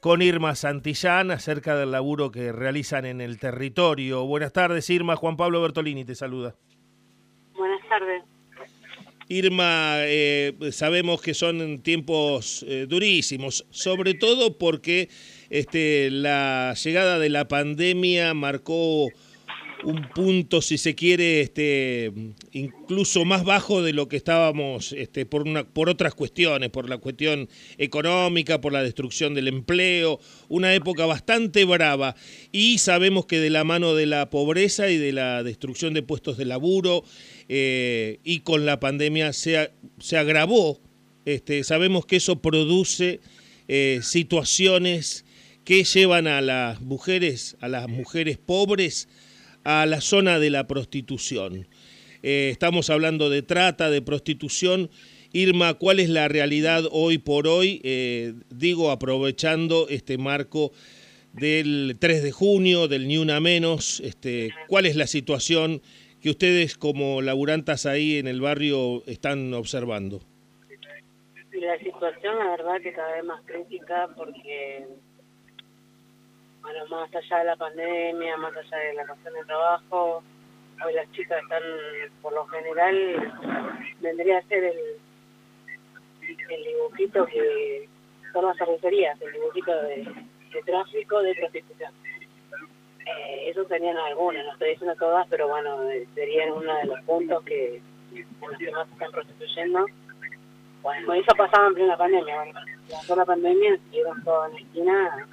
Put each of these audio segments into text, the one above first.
con Irma Santillán acerca del laburo que realizan en el territorio. Buenas tardes, Irma. Juan Pablo Bertolini te saluda. Buenas tardes. Irma, eh, sabemos que son tiempos eh, durísimos, sobre todo porque este, la llegada de la pandemia marcó un punto, si se quiere, este, incluso más bajo de lo que estábamos este, por, una, por otras cuestiones, por la cuestión económica, por la destrucción del empleo, una época bastante brava. Y sabemos que de la mano de la pobreza y de la destrucción de puestos de laburo eh, y con la pandemia se, se agravó, este, sabemos que eso produce eh, situaciones que llevan a las mujeres, a las mujeres pobres, a la zona de la prostitución. Eh, estamos hablando de trata, de prostitución. Irma, ¿cuál es la realidad hoy por hoy? Eh, digo, aprovechando este marco del 3 de junio, del Ni Una Menos, este, ¿cuál es la situación que ustedes como laburantas ahí en el barrio están observando? La situación, la verdad, que cada vez más crítica porque bueno, más allá de la pandemia, más allá de la cuestión de trabajo, hoy las chicas están, por lo general, vendría a ser el, el dibujito que son las cervecerías, el dibujito de, tráfico, de prostitución. Eh, esos serían algunos, no estoy diciendo todas, pero bueno, serían uno de los puntos que en los que más están prostituyendo. Bueno, eso pasaba en plena pandemia, bueno, la pandemia estuvieron todos en la esquina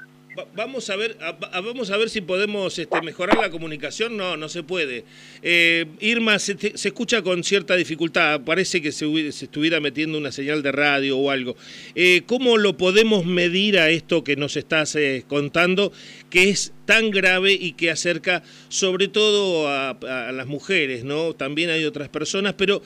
vamos a ver vamos a ver si podemos este, mejorar la comunicación. No no se puede. Eh, Irma se, escucha con cierta dificultad. Parece que se, estuviera metiendo una señal de radio o algo. Eh, cómo lo podemos medir a esto que nos estás eh, contando que es tan grave y que acerca sobre todo a, las mujeres, ¿no? También hay otras personas, pero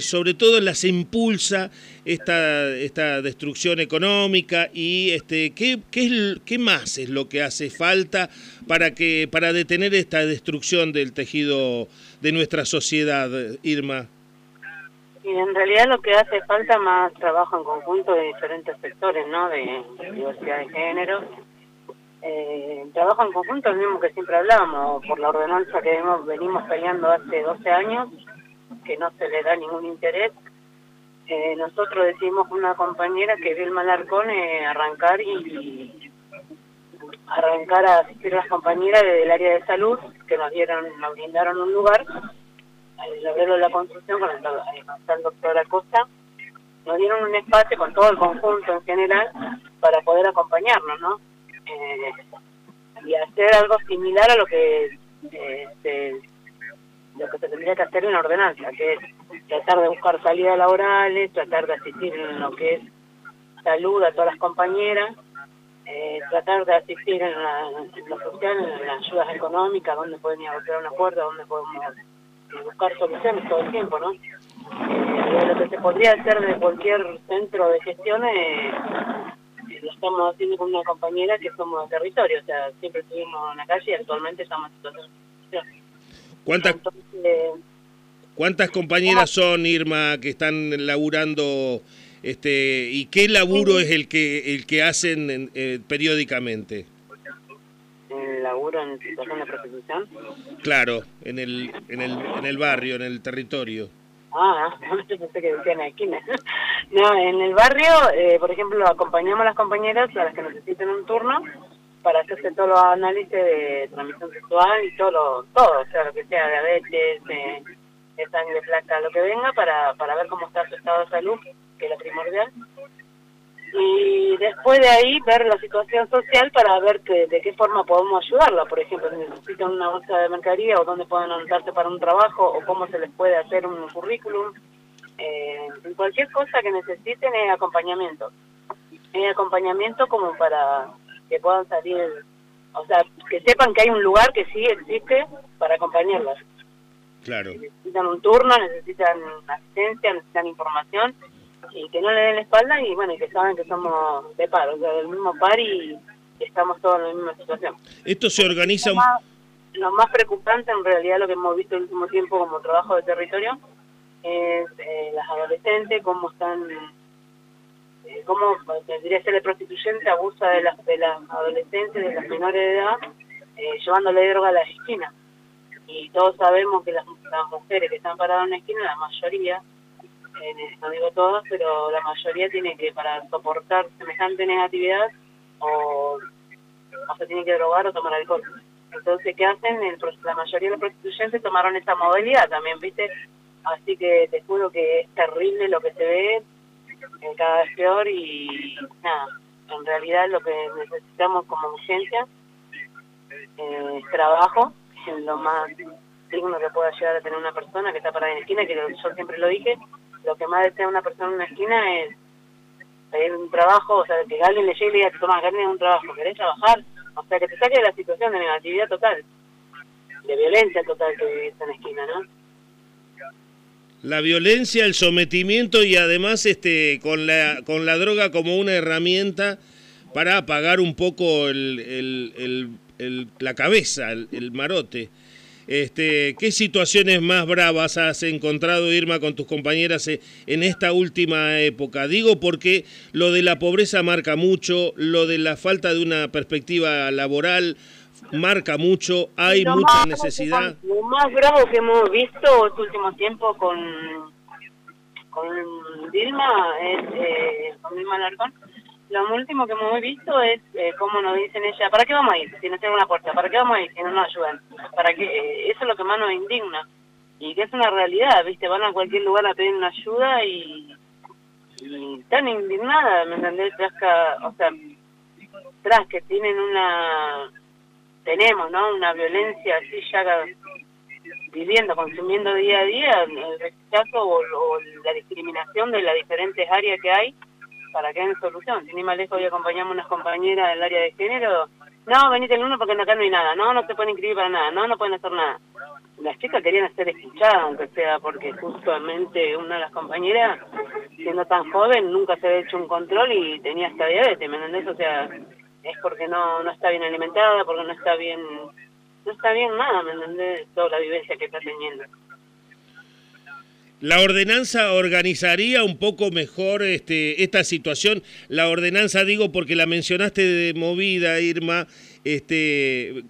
sobre todo las impulsa esta, esta destrucción económica y este, ¿qué, qué, ¿qué más es lo que hace falta para, que, para detener esta destrucción del tejido de nuestra sociedad, Irma? Y en realidad lo que hace falta más trabajo en conjunto de diferentes sectores, ¿no? De diversidad de género eh, trabajo en conjunto el mismo que siempre hablábamos, por la ordenanza que venimos peleando hace 12 años, que no se le da ningún interés. Eh, nosotros decidimos con una compañera que vio el Malarcón eh, arrancar y, arrancar a asistir a las compañeras del área de salud que nos dieron, nos brindaron un lugar, el obrero de la construcción con el, con el doctor Acosta, nos dieron un espacio con todo el conjunto en general para poder acompañarnos, ¿no? Eh, y hacer algo similar a lo que este, lo que se tendría que hacer en ordenanza, que tratar de buscar salidas laborales, tratar de asistir en lo que es salud a todas las compañeras, eh, tratar de asistir en, lo social, en las ayudas económicas, donde pueden ir a golpear una puerta, donde podemos eh, buscar soluciones todo el tiempo, ¿no? lo que se podría hacer de cualquier centro de gestión es lo estamos haciendo con una compañera que somos de territorio, o sea, siempre estuvimos en la calle y actualmente estamos en situación ¿Cuántas, ¿Cuántas compañeras son, Irma, que están laburando este y qué laburo es el que el que hacen eh, periódicamente? ¿El laburo en situación de prostitución? Claro, en el, en el, en el barrio, en el territorio. Ah, yo pensé que decían aquí. No, en el barrio, eh, por ejemplo, acompañamos a las compañeras a las que necesiten un turno para hacerse todos los análisis de transmisión sexual y todo, todo, o sea, lo que sea, diabetes, eh, de sangre, placa, lo que venga, para, para ver cómo está su estado de salud, que es lo primordial y después de ahí ver la situación social para ver que, de qué forma podemos ayudarla. Por ejemplo, si necesitan una bolsa de mercadería o dónde pueden anotarse para un trabajo o cómo se les puede hacer un currículum. Eh, cualquier cosa que necesiten es acompañamiento. Es acompañamiento como para que puedan salir, o sea, que sepan que hay un lugar que sí existe para acompañarlas. Claro. necesitan un turno, necesitan asistencia, necesitan información y que no le den la espalda y bueno, y que saben que somos de paro, o sea, del mismo par y estamos todos en la misma situación. Esto se organiza... Lo más, preocupante en realidad lo que hemos visto el último tiempo como trabajo de territorio es eh, las adolescentes, cómo están eh, cómo tendría ser el prostituyente abusa de las, de las adolescentes, de las menores de edad, eh, llevándole droga a la esquina. Y todos sabemos que las, mujeres que están paradas en la esquina, la mayoría, eh, no digo todas, pero la mayoría tiene que, para soportar semejante negatividad, o, o se tiene que drogar o tomar alcohol. Entonces, ¿qué hacen? la mayoría de los prostituyentes tomaron esa modalidad también, ¿viste? Así que te juro que es terrible lo que se ve, cada vez peor y nada, en realidad lo que necesitamos como urgencia eh, es trabajo, es lo más digno que pueda llegar a tener una persona que está parada en la esquina, que yo siempre lo dije, lo que más desea una persona en una esquina es pedir un trabajo, o sea, que alguien le llegue y le diga, toma, carne un trabajo, ¿querés trabajar? O sea, que te saque de la situación de negatividad total, de violencia total que vivís en la esquina, ¿no? La violencia, el sometimiento y además este con la, con la droga como una herramienta para apagar un poco el, la cabeza, el, marote. Este, ¿Qué situaciones más bravas has encontrado, Irma, con tus compañeras eh, en esta última época? Digo porque lo de la pobreza marca mucho, lo de la falta de una perspectiva laboral marca mucho, hay mucha necesidad. Lo más bravo que hemos visto este último tiempo con, con Dilma es, eh, con Dilma Larcón, lo último que hemos visto es eh, cómo nos dicen ella, ¿para qué vamos a ir si no tenemos una puerta? ¿Para qué vamos a ir si no nos ayudan? ¿Para qué? Eh, eso es lo que más nos indigna y que es una realidad, ¿viste? Van a cualquier lugar a pedir una ayuda y, y están indignadas, ¿me entendés? Tras que, o sea, tras que tienen una tenemos, ¿no? Una violencia así ya viviendo, consumiendo día a día, el rechazo o, la discriminación de las diferentes áreas que hay para que haya solución. Si ni más lejos hoy acompañamos unas compañeras del área de género, no, venite el uno porque acá no hay nada, no, no se pueden inscribir para nada, no, no pueden hacer nada. Las chicas querían ser escuchadas, aunque sea porque justamente una de las compañeras, siendo tan joven, nunca se había hecho un control y tenía hasta diabetes, ¿me entendés? O sea, es porque no, no está bien alimentada, porque no está bien, no está bien nada, ¿me entendés? Toda la vivencia que está teniendo. La ordenanza organizaría un poco mejor este, esta situación. La ordenanza, digo, porque la mencionaste de movida, Irma, este,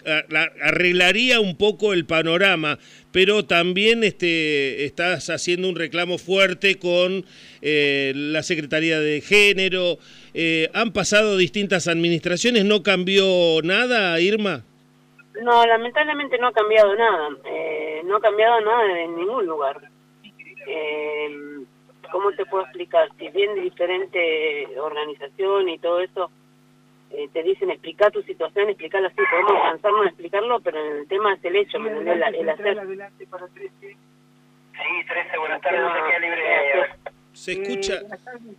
arreglaría un poco el panorama, pero también este, estás haciendo un reclamo fuerte con eh, la Secretaría de Género. Eh, han pasado distintas administraciones, ¿no cambió nada, Irma? No, lamentablemente no ha cambiado nada. Eh, no ha cambiado nada en ningún lugar eh, ¿cómo te puedo explicar? Si bien diferente organización y todo eso eh, te dicen explicar tu situación, explicarla así, podemos cansarnos de explicarlo, pero el tema es el hecho, ¿me El, el hacer... Sí, 13, buenas tardes, no, se queda libre. Se escucha,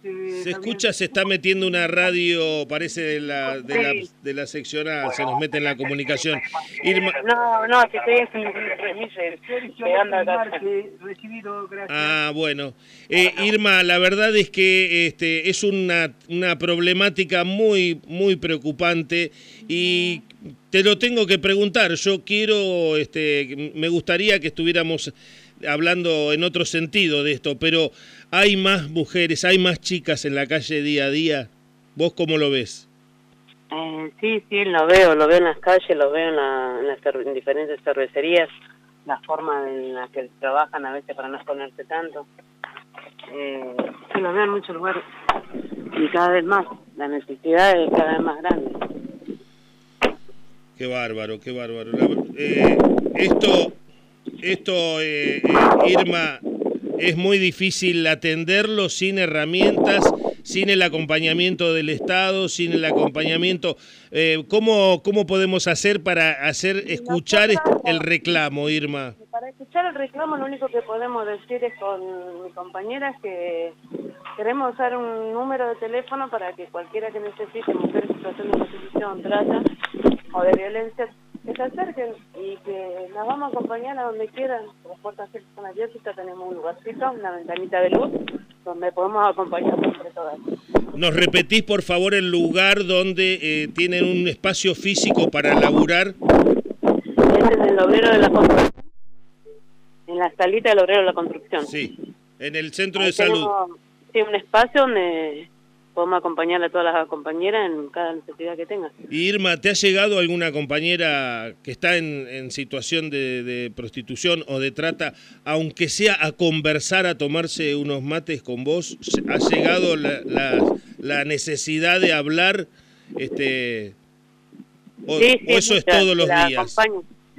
se escucha, se está metiendo una radio, parece de la, de la, de la seccional, se nos mete en la comunicación. Irma... No, no, que estoy en Ah, bueno. Eh, Irma, la verdad es que este, es una, una problemática muy, muy preocupante y te lo tengo que preguntar. Yo quiero, este, me gustaría que estuviéramos hablando en otro sentido de esto, pero hay más mujeres, hay más chicas en la calle día a día. ¿Vos cómo lo ves? Eh, sí, sí, lo veo, lo veo en las calles, lo veo en, las diferentes cervecerías, la forma en la que trabajan a veces para no exponerse tanto. Eh, sí, lo veo en muchos lugares y cada vez más, la necesidad es cada vez más grande. Qué bárbaro, qué bárbaro. Eh, esto, esto eh, eh, Irma, es muy difícil atenderlo sin herramientas, sin el acompañamiento del Estado, sin el acompañamiento. Eh, ¿cómo, ¿Cómo podemos hacer para hacer escuchar el reclamo, Irma? Para escuchar el reclamo lo único que podemos decir es con mi compañera que queremos usar un número de teléfono para que cualquiera que necesite mujer en situación de prostitución, trata o de violencia que se acerquen y que las vamos a acompañar a donde quieran. Las puertas están abiertas, tenemos un lugarcito, una ventanita de luz, donde podemos acompañar entre todas. ¿Nos repetís, por favor, el lugar donde eh, tienen un espacio físico para laburar? Este es el obrero de la construcción. En la salita del obrero de la construcción. Sí, en el centro de salud. sí, un espacio donde podemos acompañar a todas las compañeras en cada necesidad que tengan. Irma, ¿te ha llegado alguna compañera que está en, situación de, prostitución o de trata, aunque sea a conversar, a tomarse unos mates con vos? ¿Ha llegado la, necesidad de hablar? Este, o, eso es todos los días?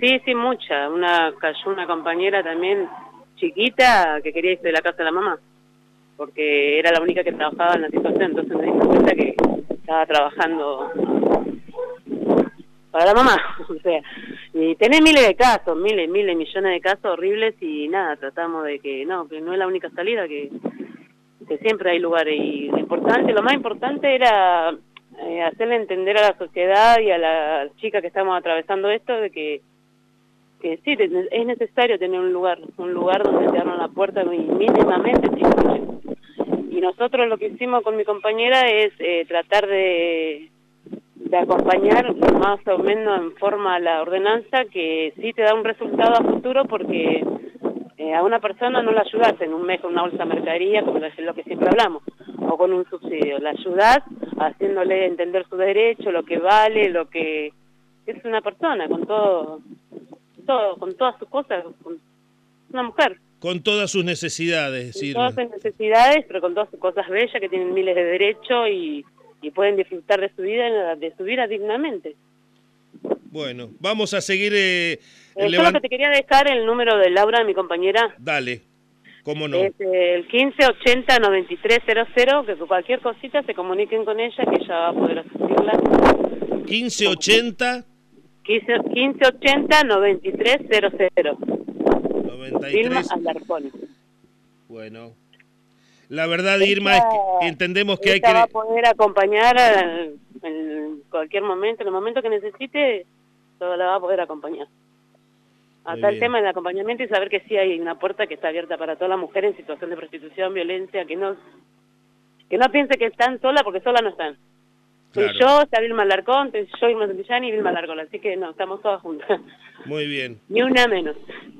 Sí, sí, mucha. Una, cayó una compañera también chiquita que quería irse de la casa de la mamá porque era la única que trabajaba en la situación, entonces me di cuenta que estaba trabajando para la mamá, o sea, y tenés miles de casos, miles, miles, millones de casos horribles y nada, tratamos de que no, que no es la única salida, que, siempre hay lugares. Y lo importante, lo más importante era eh, hacerle entender a la sociedad y a la chica que estamos atravesando esto de que que sí, es necesario tener un lugar, un lugar donde te abran la puerta mínimamente Y nosotros lo que hicimos con mi compañera es eh, tratar de, acompañar más o menos en forma la ordenanza que sí te da un resultado a futuro porque eh, a una persona no la ayudas en un mes con una bolsa de mercadería, como lo que siempre hablamos, o con un subsidio. La ayudas haciéndole entender su derecho, lo que vale, lo que es una persona, con todo todo, con todas sus cosas, con una mujer. Con todas sus necesidades, Con todas sus necesidades, pero con todas sus cosas bellas que tienen miles de derechos y, pueden disfrutar de su vida, de su vida dignamente. Bueno, vamos a seguir... Eh, eh solo que te quería dejar el número de Laura, mi compañera. Dale, cómo no. Es el 1580-9300, que cualquier cosita se comuniquen con ella, que ella va a poder asistirla. 1580... 1580-9300. 93. Irma Alarcón. Bueno. La verdad, Irma, es que entendemos que hay que... va a poder acompañar en cualquier momento, en el momento que necesite, todo la va a poder acompañar. Hasta el tema del acompañamiento y saber que sí hay una puerta que está abierta para toda la mujer en situación de prostitución, violencia, que no que no piense que están sola porque sola no están. Soy yo, está Vilma Larcón, yo, Irma Santillán y Vilma Larcón, así que no, estamos todas juntas. Muy bien. Ni una menos.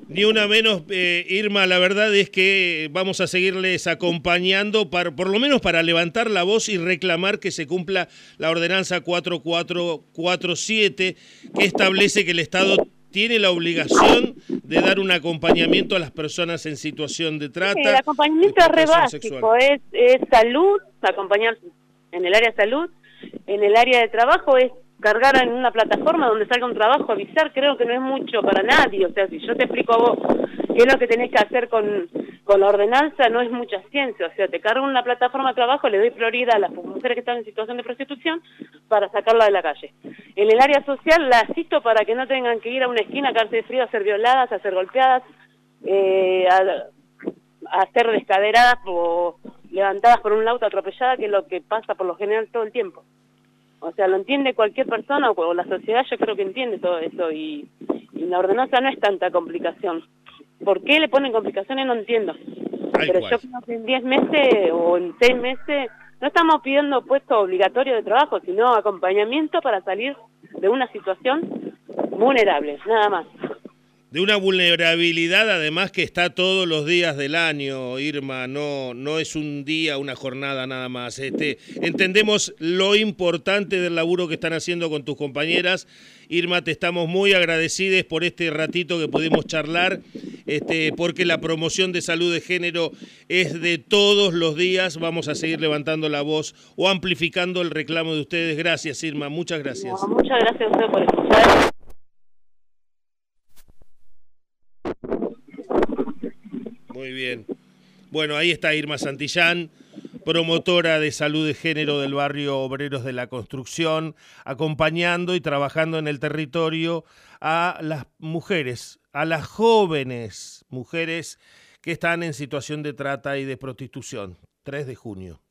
Ni una menos, eh, Irma, la verdad es que vamos a seguirles acompañando, para, por lo menos para levantar la voz y reclamar que se cumpla la ordenanza 4447, que establece que el Estado tiene la obligación de dar un acompañamiento a las personas en situación de trata. el acompañamiento es re básico, es, es salud, acompañar en el área de salud, en el área de trabajo es cargar en una plataforma donde salga un trabajo, avisar, creo que no es mucho para nadie. O sea, si yo te explico a vos qué es lo que tenés que hacer con, con la ordenanza, no es mucha ciencia. O sea, te cargo en una plataforma de trabajo, le doy prioridad a las mujeres que están en situación de prostitución para sacarla de la calle. En el área social la asisto para que no tengan que ir a una esquina a de frío, a ser violadas, a ser golpeadas, eh, a, a ser descaderadas o levantadas por un auto atropellada, que es lo que pasa por lo general todo el tiempo. O sea, lo entiende cualquier persona o, la sociedad, yo creo que entiende todo eso y, la ordenanza no es tanta complicación. ¿Por qué le ponen complicaciones? No entiendo. Pero yo creo que en 10 meses o en 6 meses no estamos pidiendo puesto obligatorio de trabajo, sino acompañamiento para salir de una situación vulnerable, nada más de una vulnerabilidad además que está todos los días del año, Irma, no, no es un día, una jornada nada más. Este, entendemos lo importante del laburo que están haciendo con tus compañeras. Irma, te estamos muy agradecidos por este ratito que pudimos charlar, este, porque la promoción de salud de género es de todos los días. Vamos a seguir levantando la voz o amplificando el reclamo de ustedes. Gracias, Irma, muchas gracias. muchas gracias a usted por escuchar. Muy bien. Bueno, ahí está Irma Santillán, promotora de salud de género del barrio Obreros de la Construcción, acompañando y trabajando en el territorio a las mujeres, a las jóvenes mujeres que están en situación de trata y de prostitución. 3 de junio.